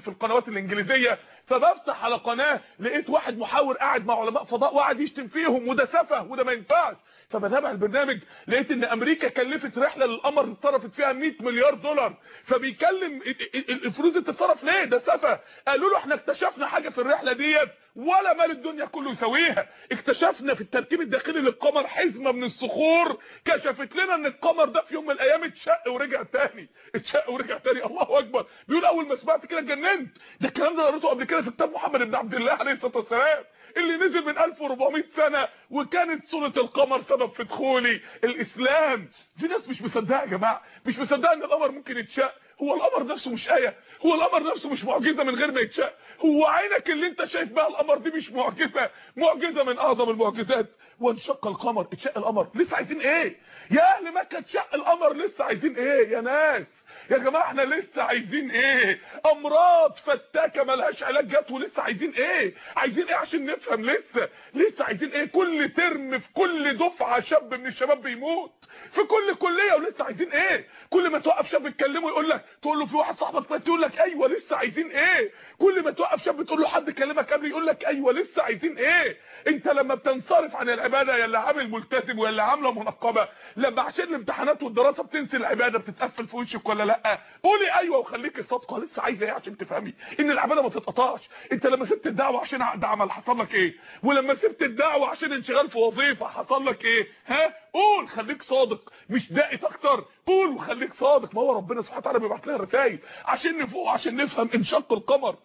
في القنوات الإنجليزية فبفتح على قناة لقيت واحد محاور قاعد مع علماء فضاء وقاعد يشتم فيهم وده سفه وده ما ينفعش. فبتابع البرنامج لقيت إن أمريكا كلفت رحلة للقمر صرفت فيها 100 مليار دولار. فبيكلم الفلوس دي تتصرف ليه؟ ده سفه. قالوا له إحنا اكتشفنا حاجة في الرحلة ديت. ولا مال الدنيا كله يساويها. اكتشفنا في التركيب الداخلي للقمر حزمة من الصخور. كشفت لنا إن القمر ده في يوم من الأيام اتشق ورجع تاني. اتشق ورجع تاني. الله أكبر. بيقول أول ما سمعت كده اتجننت. ده الكلام ده قريته قبل كده في كتاب محمد بن عبد الله عليه الصلاة والسلام اللي نزل من 1400 سنة وكانت سوره القمر سبب في دخولي. الإسلام. في ناس مش مصدقة يا جماعة. مش مصدقة إن القمر ممكن يتشق. هو القمر نفسه مش آية. هو القمر نفسه مش معجزة من غير ما يتشق هو عينك اللي انت شايف بها القمر دي مش معجزة. معجزة من أعظم المعجزات. وانشق القمر اتشق القمر. لسه عايزين إيه؟ يا أهل مكة اتشق القمر. لسه عايزين إيه يا ناس؟ يا جماعة إحنا لسه عايزين إيه؟ أمراض فتاكة ملهاش علاج جت ولسه عايزين إيه؟ عايزين إيه عشان نفهم لسه؟ لسه عايزين إيه؟ كل ترم في كل دفعة شاب من الشباب بيموت. في كل كلية ولسه عايزين إيه؟ كل ما توقف شاب تكلمه يقول لك تقول له في واحد صاحبك مات يقول لك أيوه لسه عايزين إيه؟ كل ما توقف شاب تقول له حد كلمك قبل يقول لك أيوه لسه عايزين إيه؟ انت لما بتنصرف عن العبادة يا اللي عامل ملتزم اللي عامله منقبة لما عشان الامتحانات والدراسة بتنسي العباده بتتقفل في وشك ولا لا؟ قولي أيوه وخليكي صادقه لسه عايزة إيه عشان تفهمي؟ إن العباده ما تتقطعش. أنت لما سبت الدعوة عشان عقد عمل حصل لك إيه؟ ولما سبت الدعوة عشان انشغال في وظيفة حصل لك إيه؟ ها؟ قول خليك صادق. مش دقت أكتر. قول وخليك صادق. ما هو ربنا سبحانه وتعالى بيبعت لنا رسائل عشان نفوق عشان نفهم إنشق القمر.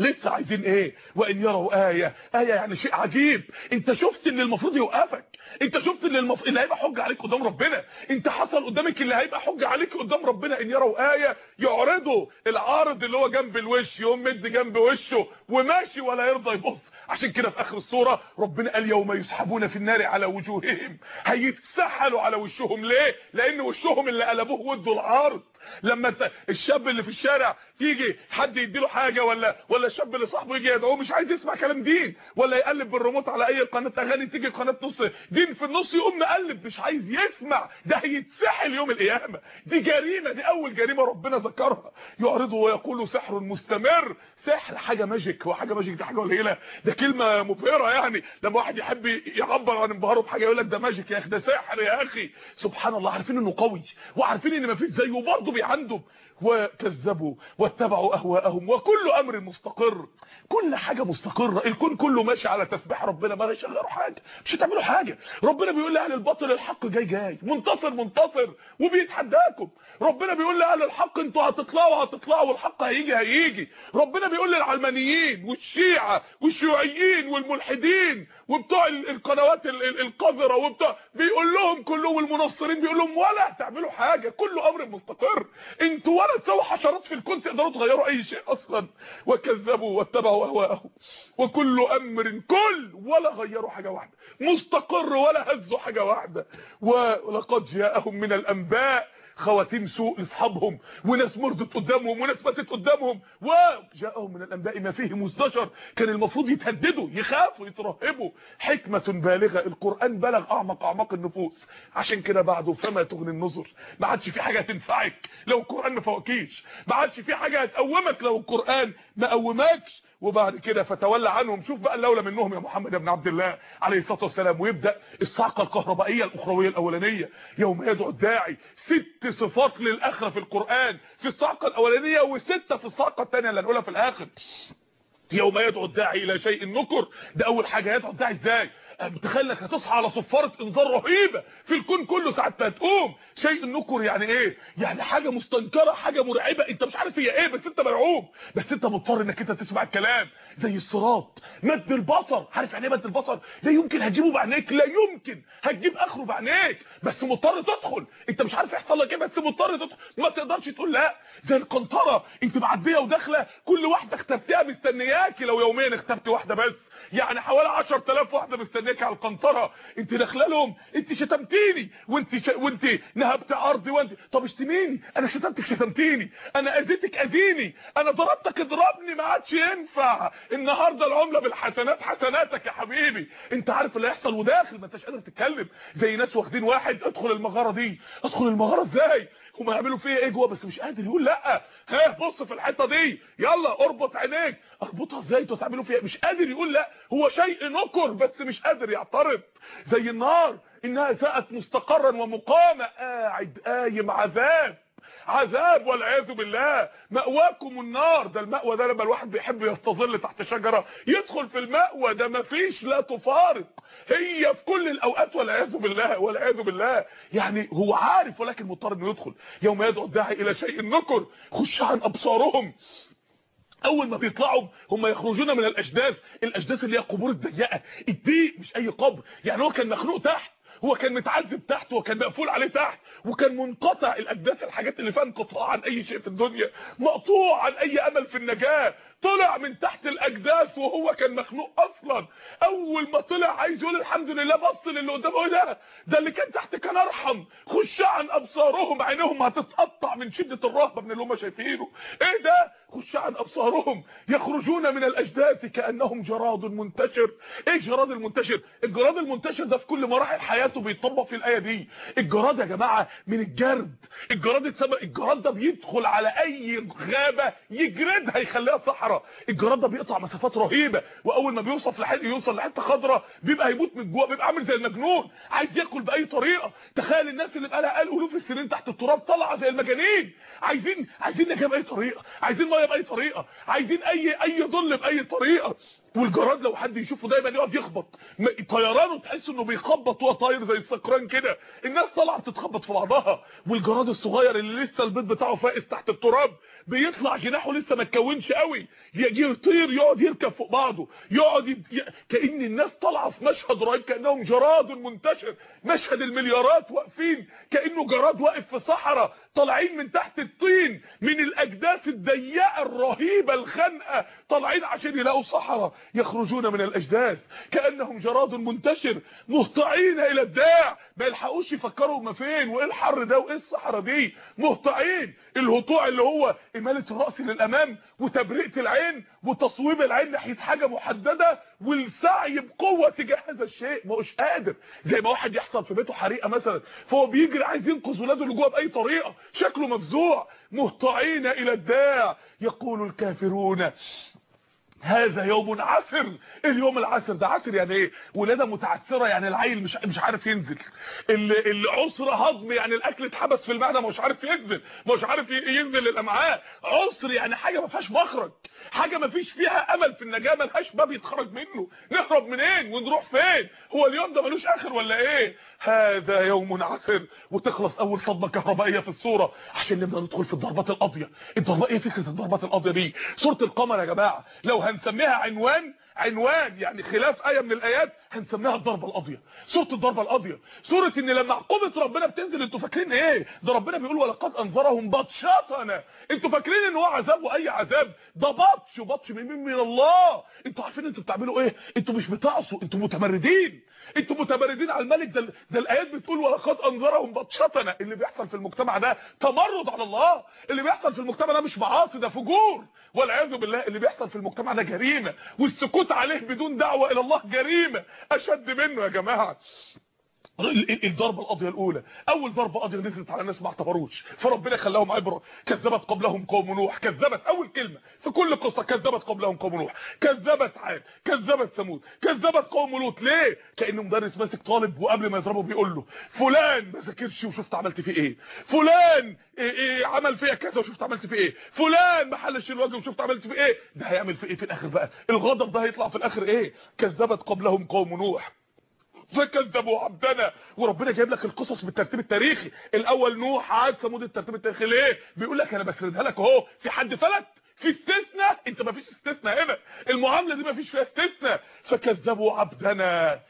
لسه عايزين إيه؟ وإن يروا آية. آية يعني شيء عجيب. أنت شفت اللي المفروض يوقفك. أنت شفت اللي المف... اللي هيبقى حجه عليك قدام ربنا. أنت حصل قدامك اللي هيبقى حجه عليك قدام ربنا. إن يروا آية يعرضوا العارض اللي هو جنب الوش يقوم مد جنب وشه وماشي ولا يرضى يبص. عشان كده في آخر السورة ربنا قال يوم يسحبون في النار على وجوههم. هيتسحلوا على وشهم. ليه؟ لأن وشهم اللي قلبوه ودوا العارض. لما الشاب اللي في الشارع يجي حد يديله حاجة ولا ولا الشاب اللي صاحبه يجي يدعوه مش عايز يسمع كلام دين ولا يقلب بالريموت على أي قناة أغاني تيجي قناة نص دين في النص يقوم مقلب مش عايز يسمع. ده هيتسحل يوم القيامة. دي جريمة دي أول جريمة ربنا ذكرها. يعرضوا ويقولوا سحر مستمر. سحر حاجة magic هو حاجة magic دي حاجة قليله ده كلمة مبهرة يعني. لما واحد يحب يعبر عن انبهاره بحاجة يقول لك ده magic يا أخي ده سحر يا أخي. سبحان الله عارفين إنه قوي وعارفين إن مفيش زيه وبرضه بيعندوا وكذبوا واتبعوا أهواءهم وكل أمر مستقر. كل حاجة مستقرة. الكون كله ماشي على تسبيح ربنا ما هيشغلوا حاجة؟ مش هتعملوا حاجة. ربنا بيقول لأهل الباطل الحق جاي جاي. منتصر منتصر. وبيتحداكم ربنا بيقول لأهل الحق أنتوا هتطلعوا هتطلعوا والحق هيجي هيجي. ربنا بيقول للعلمانيين والشيعة والشيوعيين والملحدين وبتوع القنوات القذرة وبتوع بيقول لهم كلهم المنصرين بيقول لهم ولا هتعملوا حاجة. كل أمر مستقر. أنتوا ولا تسووا حشرات في الكون تقدروا تغيروا أي شيء أصلا. وكذبوا واتبعوا أهواءهم. وكل أمر كل ولا غيروا حاجة واحدة. مستقر ولا هزوا حاجة واحدة. ولقد جاءهم من الأنباء خواتيم سوء لاصحابهم وناس مرضت قدامهم وناس ماتت قدامهم وجاءهم من الأنباء ما فيه مستشر كان المفروض يتهددوا يخافوا يترهبوا. حكمة بالغة القرآن بلغ أعمق أعماق النفوس. عشان كده بعده فما تغني النظر ما عادش في حاجة هتنفعك لو القرآن ما فوقكيش. ما عادش في حاجة هتقومك لو القرآن ما قومكش. وبعد كده فتولى عنهم. شوف بقى اللولة منهم يا محمد بن عبد الله عليه الصلاة والسلام ويبدأ الصعقه الكهربائية الأخروية الأولانية. يوم يدعو الداعي ست صفات للأخرة في القرآن في الصعقه الأولانية وستة في الصعقه الثانية اللي هنقولها في الآخر. يوم يدعو الداعي إلى شيء نكر ده أول حاجة. يدعو الداعي إزاي؟ متخيل إنك هتصحى على صفارة إنذار رهيبة في الكون كله ساعة ما تقوم. شيء نكر يعني إيه؟ يعني حاجة مستنكرة حاجة مرعبة. أنت مش عارف هي إيه بس أنت مرعوب. بس أنت مضطر إنك أنت تسمع الكلام زي الصراط. مد البصر. عارف يعني إيه مد البصر؟ لا يمكن هتجيبه بعينيك لا يمكن هتجيب آخره بعينيك. بس مضطر تدخل. أنت مش عارف يحصل لك إيه بس مضطر تدخل. ما تقدرش تقول لا. زي القنطرة. أنت معدية وداخلة. كل واحدة اختبتها مستنياكي لو يوميا اختبت واحدة بس. يعني حوالي 10000 واحدة مستنياك على القنطرة. انت داخله لهم انت شتمتيني. وانت ش... وانت نهبت أرضي وانت طب اشتميني. أنا شتمتك شتمتيني. أنا أذيتك أذيني. أنا ضربتك اضربني. ما عادش ينفع. النهارده العملة بالحسنات حسناتك يا حبيبي. انت عارف اللي هيحصل وداخل. ما انتش قادر تتكلم. زي ناس واخدين واحد. ادخل المغارة دي. ادخل المغارة إزاي؟ هم يعملوا فيا إيه جوه بس مش قادر يقول لأ. ها بص في الحتة دي. يلا اربط عينيك. اربطها إزاي؟ أنتوا تعملوا فيها مش قادر يقول لأ. هو شيء نكر بس مش قادر يعترض. زي النار إنها ساءت مستقرا ومقامه قاعد قايم عذاب. عذاب والعياذ بالله. مأواكم النار. ده المأوى ده لما الواحد بيحب يستظل تحت شجرة يدخل في المأوى ده مفيش لا تفارق. هي في كل الأوقات والعياذ بالله والعياذ بالله. يعني هو عارف ولكن مضطر إنه يدخل. يوم يدعو الداعي إلى شيء نكر خش عن أبصارهم. أول ما بيطلعوا هم يخرجون من الأجداث. الأجداث اللي هي القبور الضيقة. الضيق مش أي قبر. يعني هو كان مخنوق تحت. هو كان متعذب تحت وكان مقفول عليه تحت وكان منقطع الاجداث الحاجات اللي فيها انقطاع عن أي شيء في الدنيا مقطوع عن أي أمل في النجاة طلع من تحت الأجداث وهو كان مخنوق أصلا. أول ما طلع عايز يقول الحمد لله بص للي قدامه إيه ده؟ ده اللي كان تحت كان أرحم. خش عن أبصارهم عينيهم هتتقطع من شدة الرهبة من اللي هم شايفينه. إيه ده؟ خش عن أبصارهم. يخرجون من الأجداث كأنهم جراد منتشر. إيه جراد المنتشر؟ الجراد المنتشر ده في كل مراحل حياته بيطبق في الآية دي. الجراد يا جماعة من الجرد. الجراد اتسمى الجراد ده بيدخل على أي غابة يجردها يخليها صحراء. الجراد ده بيقطع مسافات رهيبة. وأول ما بيوصل لحته يوصل لحتة خضراء بيبقى هيموت من جوه بيبقى عامل زي المجنون. عايز ياكل بأي طريقة. تخيل الناس اللي بقى لها قال الوف السنين تحت التراب طالعة زي المجانين. عايزين عايزين نجاه بأي طريقة. عايزين مية بأي طريقة. عايزين أي أي ظل بأي طريقة. والجراد لو حد يشوفه دايما يقعد يخبط. طيرانه تحس إنه بيخبط وهو طاير زي السكران كده. الناس طالعة بتتخبط في بعضها. والجراد الصغير اللي لسه البيض بتاعه فاقس تحت التراب بيطلع جناحه لسه ما اتكونش قوي. يجي يطير يقعد يركب فوق بعضه يقعد ي... كأن الناس طالعة في مشهد رهيب كأنهم جراد منتشر. مشهد المليارات واقفين كأنه جراد واقف في صحراء طالعين من تحت الطين من الأجداث الضيقة الرهيبة الخنقه طالعين عشان يلاقوا صحراء يخرجون من الأجداث. كأنهم جراد منتشر مهطعين إلى الداع. ما يلحقوش يفكروا هما فين وإيه الحر ده وإيه الصحراء دي؟ مهطعين. الهطوع اللي هو اماله الرأس للأمام وتبرئة العين وتصويب العين ناحية حاجة محددة والسعي بقوة تجاه هذا الشيء. ما هوش قادر. زي ما واحد يحصل في بيته حريقة مثلا فهو بيجري عايز ينقذ ولاده اللي جوه بأي طريقة. شكله مفزوع. مهطعين إلى الداع. يقول الكافرون هذا يوم عسر. اليوم العسر؟ ده عسر يعني إيه؟ ولادة متعسرة يعني العيل مش مش عارف ينزل. العسر هضم يعني الأكل اتحبس في المعدة مش عارف ينزل مش عارف ينزل الأمعاء. عسر يعني حاجة ما فيهاش مخرج. حاجة ما فيش فيها أمل في النجاة ما لهاش باب يتخرج منه. نهرب منين؟ ونروح فين؟ هو اليوم ده ملوش آخر ولا إيه؟ هذا يوم عسر. وتخلص أول صدمة كهربائية في الصورة. عشان نبدأ ندخل في الضربات القاضيه الضربة إيه فكرة الضربات القاضيه دي؟ سورة القمر يا جماعة. لو هنسميها عنوان عنوان يعني خلاف آية من الآيات هنسميها الضربة القاضيه سورة الضربة القاضيه سورة إن لما عقوبة ربنا بتنزل أنتوا فاكرين إيه؟ ده ربنا بيقول ولقد أنذرهم بطشاتنا. أنتوا فاكرين إن هو عذاب وأي عذاب؟ ده بطش وبطش من مين؟ من الله. أنتوا عارفين إنتوا بتعملوا إيه؟ أنتوا مش بتعصوا أنتوا متمردين. أنتوا متمردين على الملك. ده ده الآيات بتقول ولقد أنذرهم بطشتنا اللي بيحصل في المجتمع ده تمرد على الله. اللي بيحصل في المجتمع ده مش معاصي ده فجور. والعياذ بالله اللي بيحصل في المجتمع ده جريمة. والسكوت عليه بدون دعوة إلى الله جريمة أشد منه يا جماعة. الضربة القاضيه الأولى. أول ضربة قاضيه نزلت على الناس ما اعتبروش. فربنا خلاهم عبرة. كذبت قبلهم قوم نوح. كذبت أول كلمة في كل قصة كذبت قبلهم قوم نوح. كذبت عاد. كذبت ثمود. كذبت قوم لوط. ليه؟ كانه مدرس ماسك طالب وقبل ما يضربه بيقول له فلان ما ذاكرش وشفت عملت فيه إيه؟ فلان إيه إيه عمل فيا كذا وشفت عملت فيه إيه؟ فلان ما حلش الوجه وشفت عملت فيه إيه؟ ده هيعمل فيه إيه في الآخر بقى؟ الغضب ده هيطلع في الآخر إيه؟ كذبت قبلهم قوم نوح. فكذبوا عبدنا وربنا جايب لك القصص بالترتيب التاريخي. الأول نوح عاد ثمود الترتيب التاريخي. ليه؟ بيقول لك أنا بسردها لك أهو. في حد فلت؟ في استثناء. أنت ما فيش استثناء هنا. المعاملة دي ما فيش فيها استثناء. فكذبوا عبدنا